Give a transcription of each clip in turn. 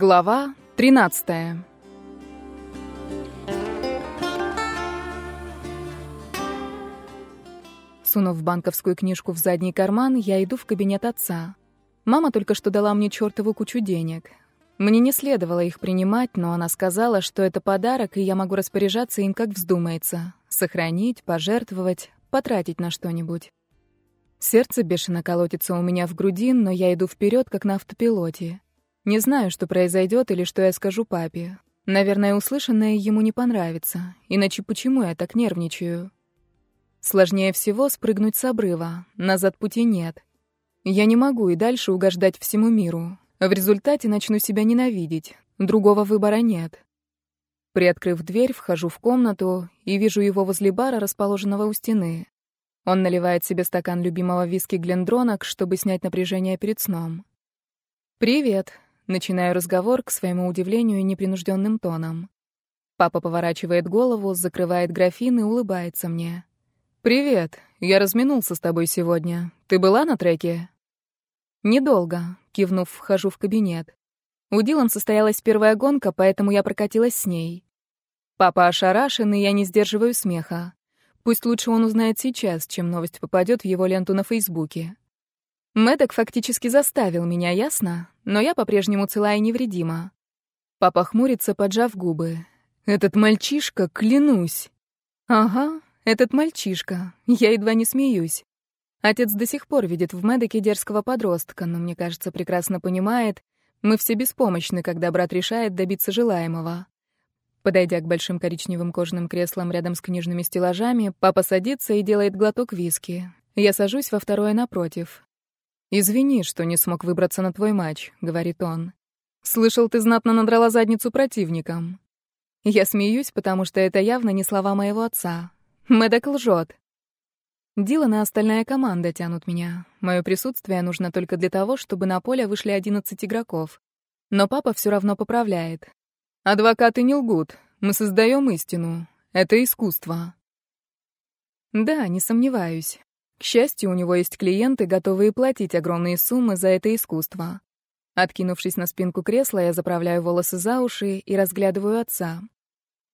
Глава 13. Сунув банковскую книжку в задний карман, я иду в кабинет отца. Мама только что дала мне чертову кучу денег. Мне не следовало их принимать, но она сказала, что это подарок, и я могу распоряжаться им как вздумается. Сохранить, пожертвовать, потратить на что-нибудь. Сердце бешено колотится у меня в груди, но я иду вперед, как на автопилоте. Не знаю, что произойдет или что я скажу папе. Наверное, услышанное ему не понравится. Иначе почему я так нервничаю? Сложнее всего спрыгнуть с обрыва. Назад пути нет. Я не могу и дальше угождать всему миру. В результате начну себя ненавидеть. Другого выбора нет. Приоткрыв дверь, вхожу в комнату и вижу его возле бара, расположенного у стены. Он наливает себе стакан любимого виски Глендронок, чтобы снять напряжение перед сном. «Привет», Начинаю разговор, к своему удивлению, непринужденным тоном. Папа поворачивает голову, закрывает графин и улыбается мне. «Привет. Я разминулся с тобой сегодня. Ты была на треке?» «Недолго», — кивнув, вхожу в кабинет. У Дилан состоялась первая гонка, поэтому я прокатилась с ней. Папа ошарашен, и я не сдерживаю смеха. Пусть лучше он узнает сейчас, чем новость попадет в его ленту на Фейсбуке. Мэддок фактически заставил меня, ясно? Но я по-прежнему цела и невредима. Папа хмурится, поджав губы. «Этот мальчишка, клянусь!» «Ага, этот мальчишка. Я едва не смеюсь. Отец до сих пор видит в Мэддоке дерзкого подростка, но, мне кажется, прекрасно понимает, мы все беспомощны, когда брат решает добиться желаемого. Подойдя к большим коричневым кожаным креслам рядом с книжными стеллажами, папа садится и делает глоток виски. Я сажусь во второе напротив. «Извини, что не смог выбраться на твой матч», — говорит он. «Слышал, ты знатно надрала задницу противникам». Я смеюсь, потому что это явно не слова моего отца. Мэддок лжет. Дилан и остальная команда тянут меня. Мое присутствие нужно только для того, чтобы на поле вышли 11 игроков. Но папа все равно поправляет. «Адвокаты не лгут. Мы создаем истину. Это искусство». Да, не сомневаюсь. К счастью, у него есть клиенты, готовые платить огромные суммы за это искусство. Откинувшись на спинку кресла, я заправляю волосы за уши и разглядываю отца.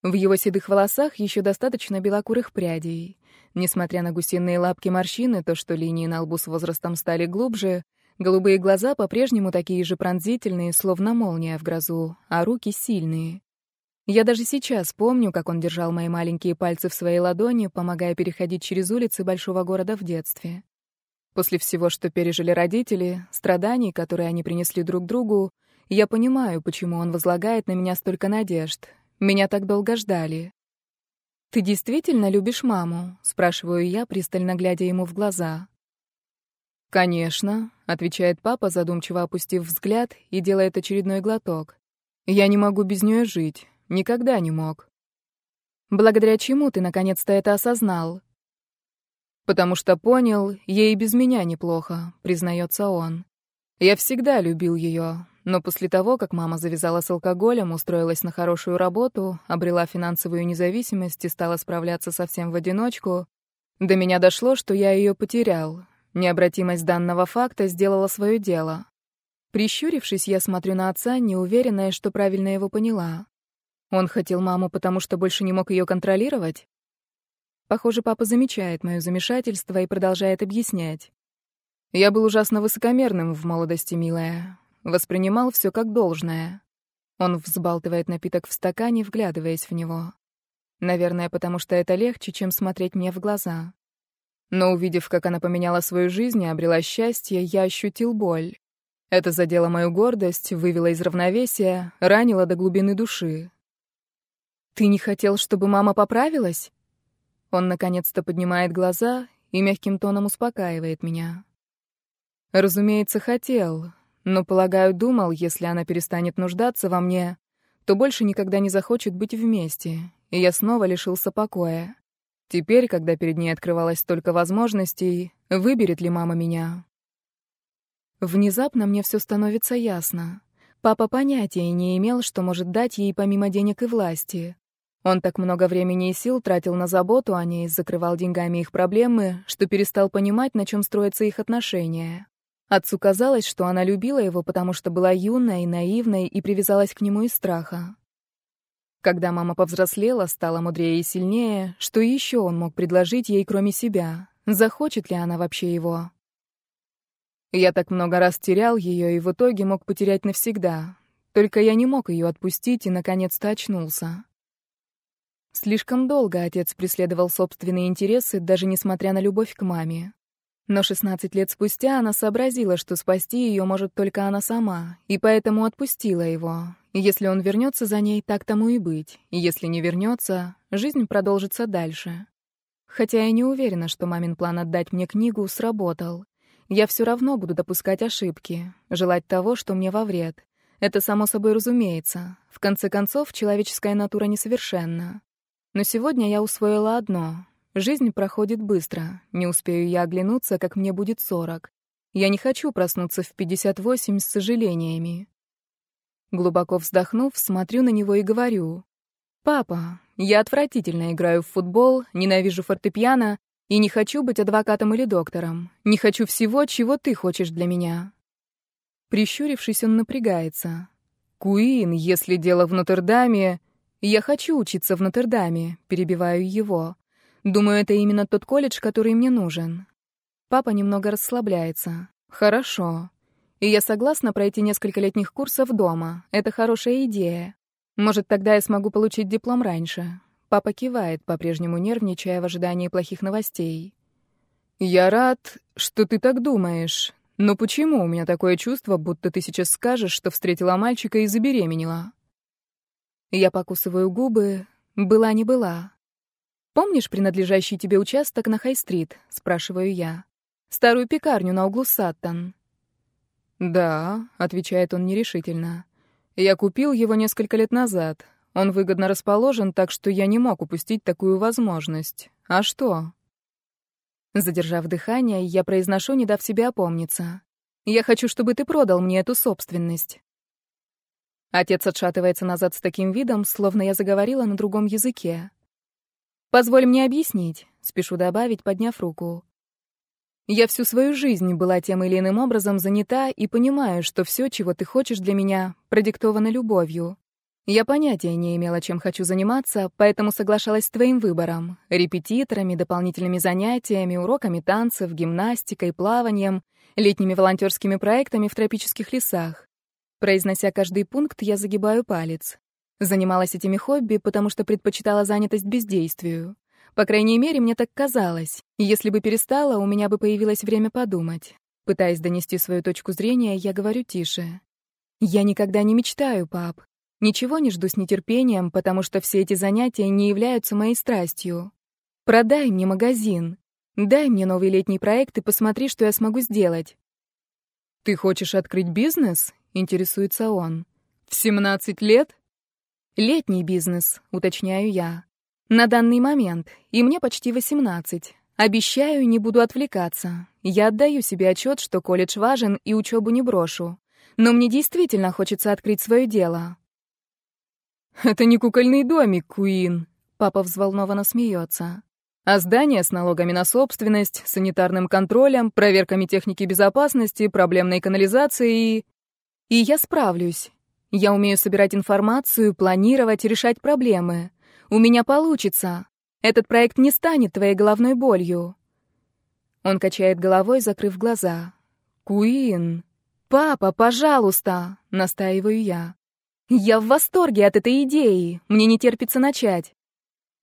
В его седых волосах еще достаточно белокурых прядей. Несмотря на гусиные лапки морщины, то, что линии на лбу с возрастом стали глубже, голубые глаза по-прежнему такие же пронзительные, словно молния в грозу, а руки сильные. Я даже сейчас помню, как он держал мои маленькие пальцы в своей ладони, помогая переходить через улицы большого города в детстве. После всего, что пережили родители, страданий, которые они принесли друг другу, я понимаю, почему он возлагает на меня столько надежд. Меня так долго ждали. «Ты действительно любишь маму?» — спрашиваю я, пристально глядя ему в глаза. «Конечно», — отвечает папа, задумчиво опустив взгляд и делает очередной глоток. «Я не могу без нее жить. Никогда не мог. Благодаря чему ты наконец-то это осознал? Потому что понял, ей без меня неплохо, признается он. Я всегда любил ее, но после того, как мама завязала с алкоголем, устроилась на хорошую работу, обрела финансовую независимость и стала справляться совсем в одиночку, до меня дошло, что я ее потерял. Необратимость данного факта сделала свое дело. Прищурившись, я смотрю на отца, неуверенная, что правильно его поняла. Он хотел маму, потому что больше не мог ее контролировать? Похоже, папа замечает мое замешательство и продолжает объяснять. Я был ужасно высокомерным в молодости, милая. Воспринимал все как должное. Он взбалтывает напиток в стакане, вглядываясь в него. Наверное, потому что это легче, чем смотреть мне в глаза. Но увидев, как она поменяла свою жизнь и обрела счастье, я ощутил боль. Это задело мою гордость, вывело из равновесия, ранило до глубины души. «Ты не хотел, чтобы мама поправилась?» Он наконец-то поднимает глаза и мягким тоном успокаивает меня. Разумеется, хотел, но, полагаю, думал, если она перестанет нуждаться во мне, то больше никогда не захочет быть вместе, и я снова лишился покоя. Теперь, когда перед ней открывалось столько возможностей, выберет ли мама меня? Внезапно мне все становится ясно. Папа понятия не имел, что может дать ей помимо денег и власти. Он так много времени и сил тратил на заботу о ней, закрывал деньгами их проблемы, что перестал понимать, на чем строятся их отношения. Отцу казалось, что она любила его, потому что была юной, наивной и привязалась к нему из страха. Когда мама повзрослела, стала мудрее и сильнее, что еще он мог предложить ей, кроме себя? Захочет ли она вообще его? Я так много раз терял ее и в итоге мог потерять навсегда. Только я не мог ее отпустить и, наконец-то, очнулся. Слишком долго отец преследовал собственные интересы, даже несмотря на любовь к маме. Но 16 лет спустя она сообразила, что спасти ее может только она сама, и поэтому отпустила его. Если он вернется за ней, так тому и быть. Если не вернется, жизнь продолжится дальше. Хотя я не уверена, что мамин план отдать мне книгу сработал. Я все равно буду допускать ошибки, желать того, что мне во вред. Это само собой разумеется. В конце концов, человеческая натура несовершенна. Но сегодня я усвоила одно. Жизнь проходит быстро. Не успею я оглянуться, как мне будет сорок. Я не хочу проснуться в 58 с сожалениями. Глубоко вздохнув, смотрю на него и говорю. «Папа, я отвратительно играю в футбол, ненавижу фортепиано и не хочу быть адвокатом или доктором. Не хочу всего, чего ты хочешь для меня». Прищурившись, он напрягается. «Куин, если дело в Нотр-Даме, «Я хочу учиться в Нотр-Даме», — перебиваю его. «Думаю, это именно тот колледж, который мне нужен». Папа немного расслабляется. «Хорошо. И я согласна пройти несколько летних курсов дома. Это хорошая идея. Может, тогда я смогу получить диплом раньше». Папа кивает, по-прежнему нервничая в ожидании плохих новостей. «Я рад, что ты так думаешь. Но почему у меня такое чувство, будто ты сейчас скажешь, что встретила мальчика и забеременела?» Я покусываю губы. Была не была. «Помнишь принадлежащий тебе участок на Хай-стрит?» — спрашиваю я. «Старую пекарню на углу Саттон». «Да», — отвечает он нерешительно. «Я купил его несколько лет назад. Он выгодно расположен, так что я не мог упустить такую возможность. А что?» Задержав дыхание, я произношу, не дав себе опомниться. «Я хочу, чтобы ты продал мне эту собственность». Отец отшатывается назад с таким видом, словно я заговорила на другом языке. «Позволь мне объяснить», — спешу добавить, подняв руку. «Я всю свою жизнь была тем или иным образом занята и понимаю, что все, чего ты хочешь для меня, продиктовано любовью. Я понятия не имела, чем хочу заниматься, поэтому соглашалась с твоим выбором — репетиторами, дополнительными занятиями, уроками танцев, гимнастикой, плаванием, летними волонтерскими проектами в тропических лесах. Произнося каждый пункт, я загибаю палец. Занималась этими хобби, потому что предпочитала занятость бездействию. По крайней мере, мне так казалось. Если бы перестала, у меня бы появилось время подумать. Пытаясь донести свою точку зрения, я говорю тише. «Я никогда не мечтаю, пап. Ничего не жду с нетерпением, потому что все эти занятия не являются моей страстью. Продай мне магазин. Дай мне новый летний проект и посмотри, что я смогу сделать». «Ты хочешь открыть бизнес?» Интересуется он. В 17 лет? Летний бизнес, уточняю я. На данный момент, и мне почти 18. Обещаю, не буду отвлекаться. Я отдаю себе отчет, что колледж важен и учебу не брошу. Но мне действительно хочется открыть свое дело. «Это не кукольный домик, Куин», — папа взволнованно смеется. «А здание с налогами на собственность, санитарным контролем, проверками техники безопасности, проблемной канализацией и...» Я справлюсь. Я умею собирать информацию, планировать, решать проблемы. У меня получится. Этот проект не станет твоей головной болью. Он качает головой, закрыв глаза. Куин, папа, пожалуйста, настаиваю я. Я в восторге от этой идеи. Мне не терпится начать.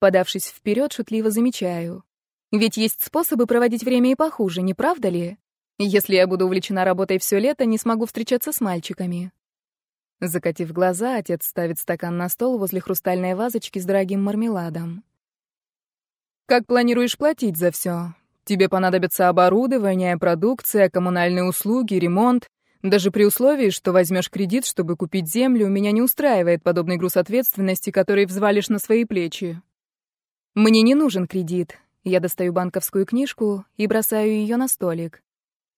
Подавшись вперед, шутливо замечаю. Ведь есть способы проводить время и похуже, не правда ли? Если я буду увлечена работой все лето, не смогу встречаться с мальчиками. Закатив глаза, отец ставит стакан на стол возле хрустальной вазочки с дорогим мармеладом. «Как планируешь платить за все? Тебе понадобится оборудование, продукция, коммунальные услуги, ремонт. Даже при условии, что возьмешь кредит, чтобы купить землю, меня не устраивает подобный груз ответственности, который взвалишь на свои плечи. Мне не нужен кредит. Я достаю банковскую книжку и бросаю ее на столик.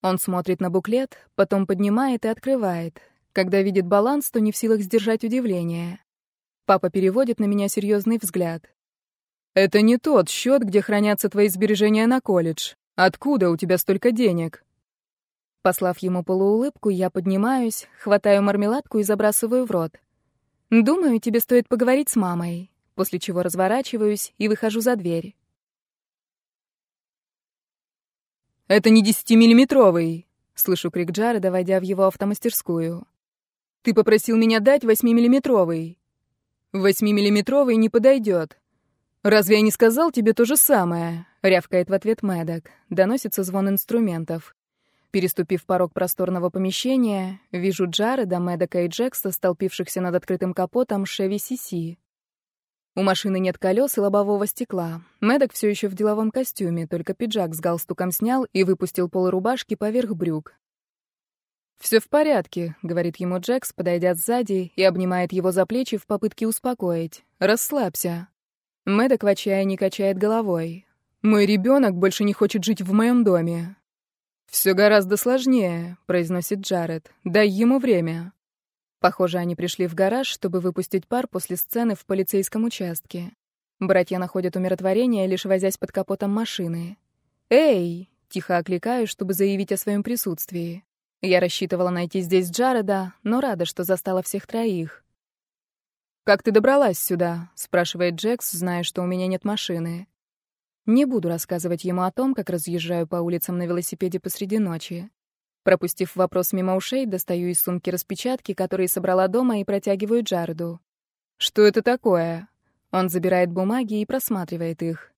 Он смотрит на буклет, потом поднимает и открывает. Когда видит баланс, то не в силах сдержать удивление. Папа переводит на меня серьезный взгляд. «Это не тот счет, где хранятся твои сбережения на колледж. Откуда у тебя столько денег?» Послав ему полуулыбку, я поднимаюсь, хватаю мармеладку и забрасываю в рот. «Думаю, тебе стоит поговорить с мамой», после чего разворачиваюсь и выхожу за дверь. «Это не десятимиллиметровый!» — слышу крик Джареда, войдя в его автомастерскую. «Ты попросил меня дать восьмимиллиметровый. Восьмимиллиметровый не подойдет. Разве я не сказал тебе то же самое?» — рявкает в ответ Мэддок. Доносится звон инструментов. Переступив порог просторного помещения, вижу Джареда, Мэддока и Джекса, столпившихся над открытым капотом Шеви Сиси. У машины нет колес и лобового стекла. Мэддок все еще в деловом костюме, только пиджак с галстуком снял и выпустил полурубашки поверх брюк. «Все в порядке», — говорит ему Джекс, подойдя сзади и обнимает его за плечи в попытке успокоить. «Расслабься». Мэддок в отчаянии качает головой. «Мой ребенок больше не хочет жить в моем доме. «Все гораздо сложнее», — произносит Джаред. «Дай ему время». Похоже, они пришли в гараж, чтобы выпустить пар после сцены в полицейском участке. Братья находят умиротворение, лишь возясь под капотом машины. «Эй!» — тихо окликаю, чтобы заявить о своем присутствии. Я рассчитывала найти здесь Джареда, но рада, что застала всех троих. «Как ты добралась сюда?» — спрашивает Джекс, зная, что у меня нет машины. Не буду рассказывать ему о том, как разъезжаю по улицам на велосипеде посреди ночи. Пропустив вопрос мимо ушей, достаю из сумки распечатки, которые собрала дома, и протягиваю Джареду. «Что это такое?» Он забирает бумаги и просматривает их.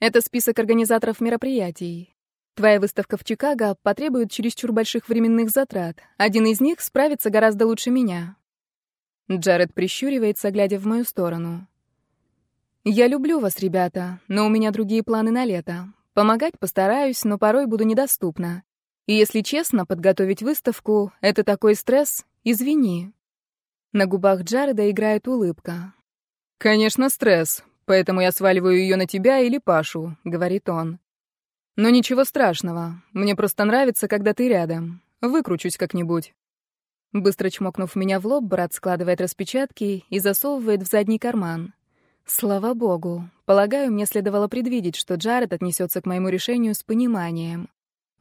«Это список организаторов мероприятий. Твоя выставка в Чикаго потребует чересчур больших временных затрат. Один из них справится гораздо лучше меня». Джаред прищуривается, глядя в мою сторону. «Я люблю вас, ребята, но у меня другие планы на лето. Помогать постараюсь, но порой буду недоступна. И если честно, подготовить выставку — это такой стресс, извини». На губах Джареда играет улыбка. «Конечно, стресс, поэтому я сваливаю ее на тебя или Пашу», — говорит он. «Но ничего страшного, мне просто нравится, когда ты рядом. Выкручусь как-нибудь». Быстро чмокнув меня в лоб, брат складывает распечатки и засовывает в задний карман. Слава богу. Полагаю, мне следовало предвидеть, что Джаред отнесется к моему решению с пониманием.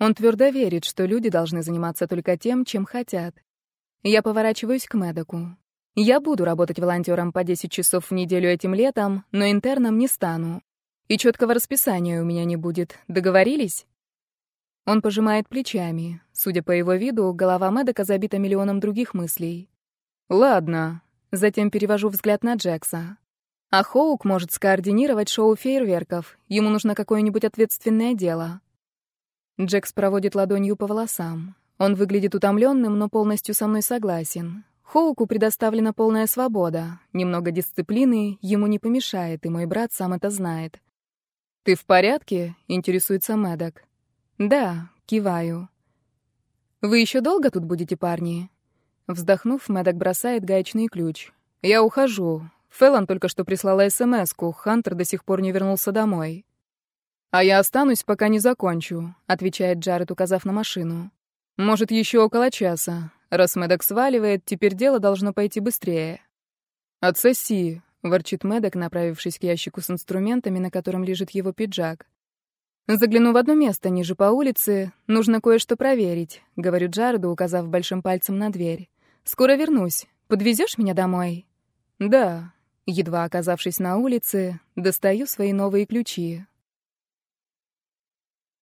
Он твердо верит, что люди должны заниматься только тем, чем хотят. Я поворачиваюсь к Мэдоку. Я буду работать волонтером по 10 часов в неделю этим летом, но интерном не стану. И четкого расписания у меня не будет. Договорились? Он пожимает плечами. Судя по его виду, голова Мэдока забита миллионом других мыслей. Ладно. Затем перевожу взгляд на Джекса. А Хоук может скоординировать шоу фейерверков. Ему нужно какое-нибудь ответственное дело. Джекс проводит ладонью по волосам. Он выглядит утомленным, но полностью со мной согласен. Хоуку предоставлена полная свобода. Немного дисциплины ему не помешает, и мой брат сам это знает. «Ты в порядке?» — интересуется Мэддок. «Да», — киваю. «Вы еще долго тут будете, парни?» Вздохнув, Мэддок бросает гаечный ключ. «Я ухожу. Фэллон только что прислала СМС-ку, Хантер до сих пор не вернулся домой. «А я останусь, пока не закончу», — отвечает Джаред, указав на машину. «Может, еще около часа. Раз Мэддок сваливает, теперь дело должно пойти быстрее». «Отсоси», — ворчит Мэддок, направившись к ящику с инструментами, на котором лежит его пиджак. «Загляну в одно место ниже по улице. Нужно кое-что проверить», — говорю Джареду, указав большим пальцем на дверь. «Скоро вернусь. Подвезешь меня домой?» «Да», Едва оказавшись на улице, достаю свои новые ключи.